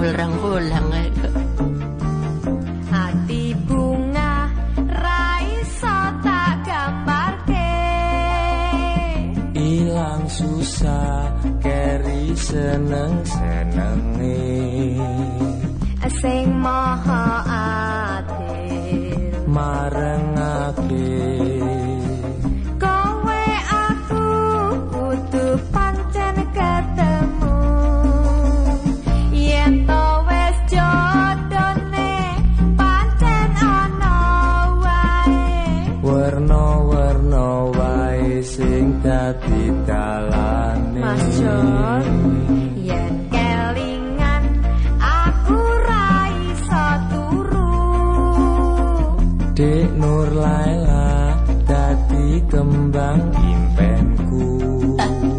rangkul-rangkulang Hati bunga raiso tak gambarke. Ilang susah keri seneng senenge Sing maha adil. Marengake dalane Mas John yen kelingan aku ra iso turu. Dek Nur Laila dadi kembang impenku.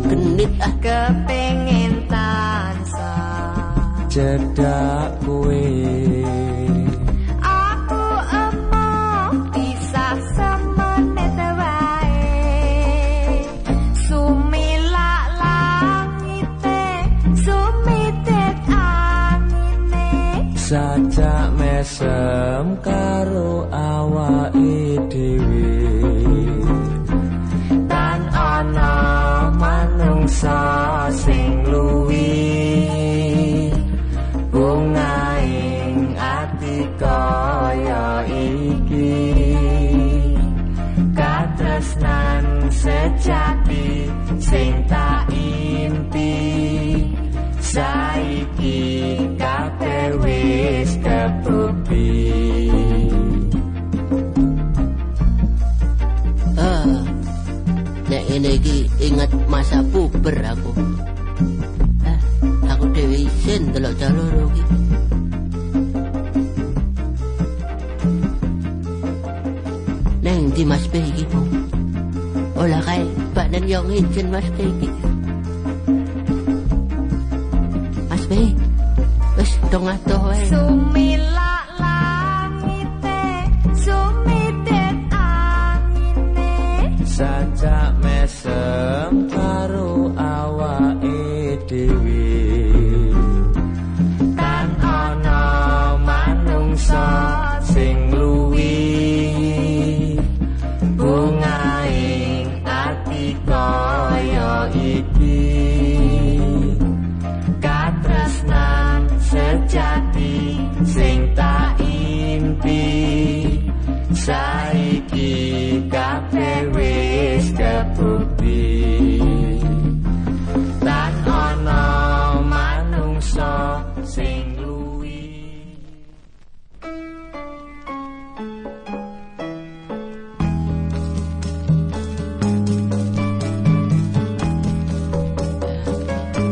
Genit. Ah kepengin tansah. Cedak mesem karo awake dhewe. Tan ana manungsa sing luwih bungaing ati kaya iki. Katresnan sejati sing tak impi. saiki puber aku ah, aku dewi isin delok jalur iki Neng di Mas Be iki po. Ola kae badan yang izin Mas Be iki. Mas Be. Wis dong atuh wae. Sumilak langite sumitit angine sajak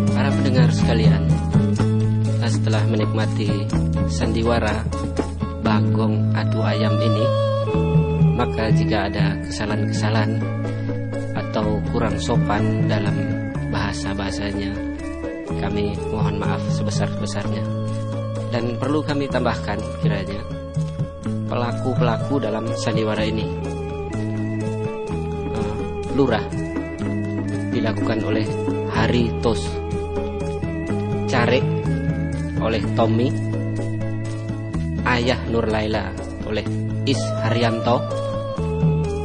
Para pendengar sekalian, nah, setelah menikmati sandiwara Bagong Adu Ayam ini, maka jika ada kesalahan-kesalahan atau kurang sopan dalam bahasa-bahasanya, kami mohon maaf sebesar-besarnya. Dan perlu kami tambahkan kiranya pelaku-pelaku dalam sandiwara ini eh, lurah dilakukan oleh Hari Tos Care oleh Tommy Ayah Nur Laila oleh Is Haryanto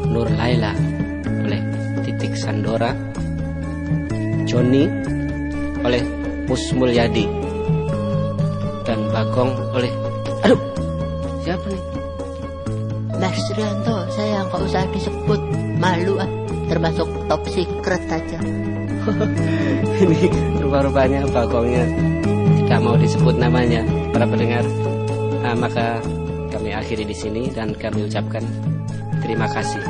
Nur Laila oleh Titik Sandora Joni oleh Mus Mulyadi dan Bagong oleh aduh siapa nih? Mas Rianto, saya nggak usah disebut. Malu ah, termasuk top secret aja. ini rupa-rupanya Bagongnya tidak mau disebut namanya. Para pendengar Ah, maka kami akhiri di sini dan kami ucapkan terima kasih